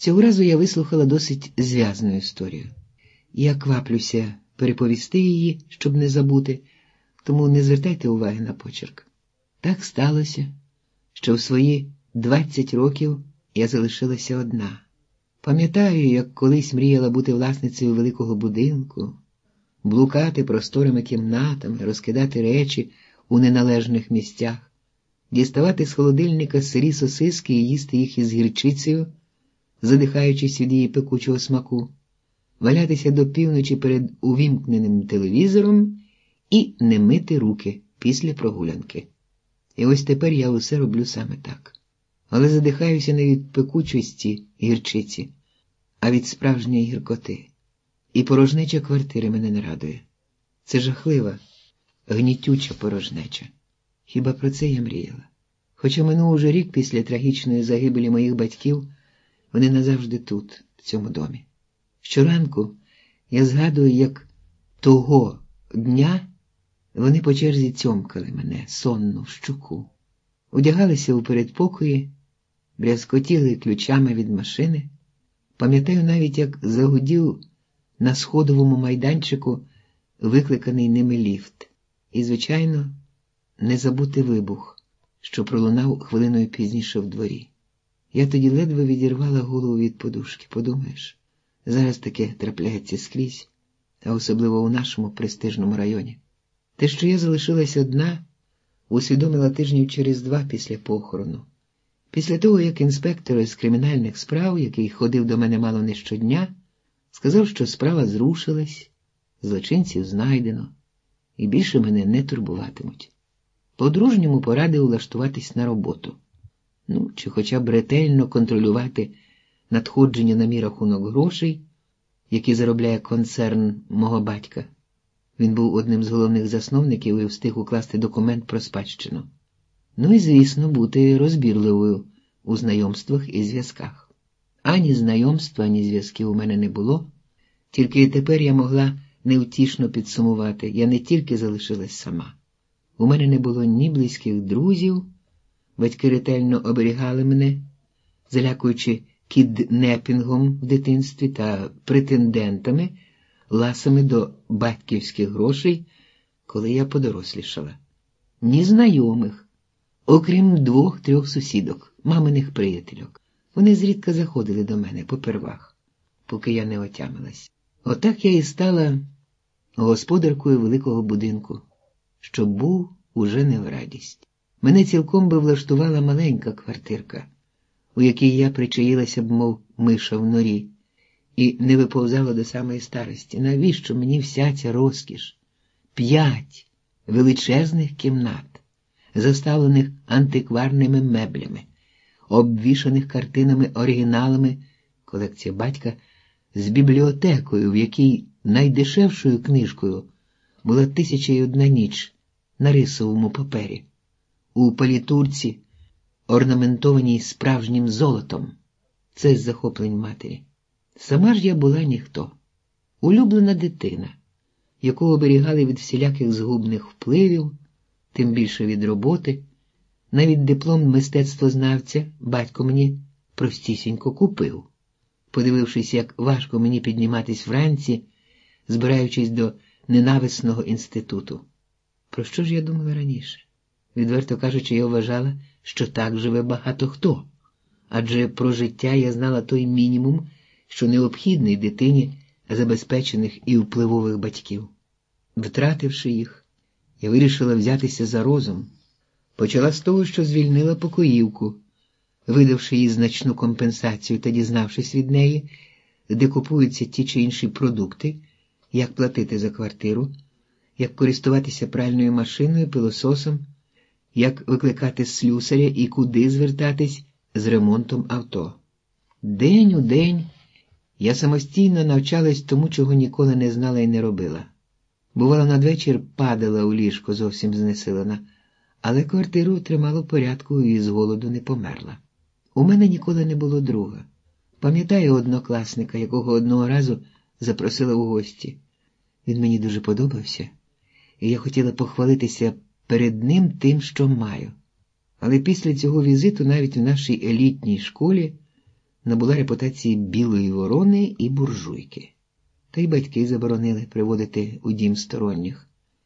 Цього разу я вислухала досить зв'язну історію. Я кваплюся переповісти її, щоб не забути, тому не звертайте уваги на почерк. Так сталося, що в свої 20 років я залишилася одна. Пам'ятаю, як колись мріяла бути власницею великого будинку, блукати просторими кімнатами, розкидати речі у неналежних місцях, діставати з холодильника сирі сосиски і їсти їх із гірчицею, задихаючись від її пекучого смаку, валятися до півночі перед увімкненим телевізором і не мити руки після прогулянки. І ось тепер я усе роблю саме так. Але задихаюся не від пекучості гірчиці, а від справжньої гіркоти. І порожнеча квартири мене не радує. Це жахлива, гнітюча порожнеча. Хіба про це я мріяла? Хоча минув уже рік після трагічної загибелі моїх батьків, вони назавжди тут, в цьому домі. Щоранку я згадую, як того дня вони по черзі цьомкали мене, сонну, щуку, одягалися у передпокої, брязкотіли ключами від машини. Пам'ятаю навіть, як загудів на сходовому майданчику викликаний ними ліфт, і, звичайно, не забути вибух, що пролунав хвилиною пізніше в дворі. Я тоді ледве відірвала голову від подушки, подумаєш, зараз таке трапляється скрізь, а особливо у нашому престижному районі. Те, що я залишилась одна, усвідомила тижнів через два після похорону. Після того, як інспектор з кримінальних справ, який ходив до мене мало не щодня, сказав, що справа зрушилась, злочинців знайдено, і більше мене не турбуватимуть. По-дружньому порадив влаштуватись на роботу, ну, чи хоча б ретельно контролювати надходження на мій рахунок грошей, які заробляє концерн мого батька. Він був одним з головних засновників і встиг укласти документ про спадщину. Ну і, звісно, бути розбірливою у знайомствах і зв'язках. Ані знайомства, ані зв'язків у мене не було, тільки тепер я могла невтішно підсумувати, я не тільки залишилась сама. У мене не було ні близьких друзів, батьки ретельно оберігали мене, залякуючи кіднепінгом в дитинстві та претендентами, ласами до батьківських грошей, коли я подорослішала, ні знайомих, окрім двох-трьох сусідок, маминих приятельок. Вони зрідка заходили до мене попервах, поки я не отямилась. Отак я і стала господаркою великого будинку, що був уже не в радість. Мене цілком би влаштувала маленька квартирка, у якій я причаїлася б, мов миша в норі, і не виповзала до самої старості. Навіщо мені вся ця розкіш? П'ять величезних кімнат, заставлених антикварними меблями, обвішаних картинами оригіналами, колекція батька з бібліотекою, в якій найдешевшою книжкою була тисяча й одна ніч на рисовому папері, у палітурці, орнаментованій справжнім золотом. Це з захоплень матері. Сама ж я була ніхто, улюблена дитина, яку оберігали від всіляких згубних впливів, тим більше від роботи. Навіть диплом мистецтвознавця батько мені простісінько купив, подивившись, як важко мені підніматись вранці, збираючись до ненависного інституту. Про що ж я думала раніше? Відверто кажучи, я вважала, що так живе багато хто, адже про життя я знала той мінімум, що необхідний дитині забезпечених і впливових батьків. Втративши їх, я вирішила взятися за розум. Почала з того, що звільнила покоївку, видавши їй значну компенсацію та дізнавшись від неї, де купуються ті чи інші продукти, як платити за квартиру, як користуватися пральною машиною, пилососом, як викликати слюсаря і куди звертатись з ремонтом авто. День у день я самостійно навчалась тому, чого ніколи не знала і не робила. Бувало, надвечір падала у ліжко зовсім знесилена, але квартиру тримала в порядку і з голоду не померла. У мене ніколи не було друга. Пам'ятаю однокласника, якого одного разу запросила у гості. Він мені дуже подобався, і я хотіла похвалитися перед ним тим, що маю. Але після цього візиту навіть в нашій елітній школі набула репутації білої ворони і буржуйки. Та й батьки заборонили приводити у дім сторонніх.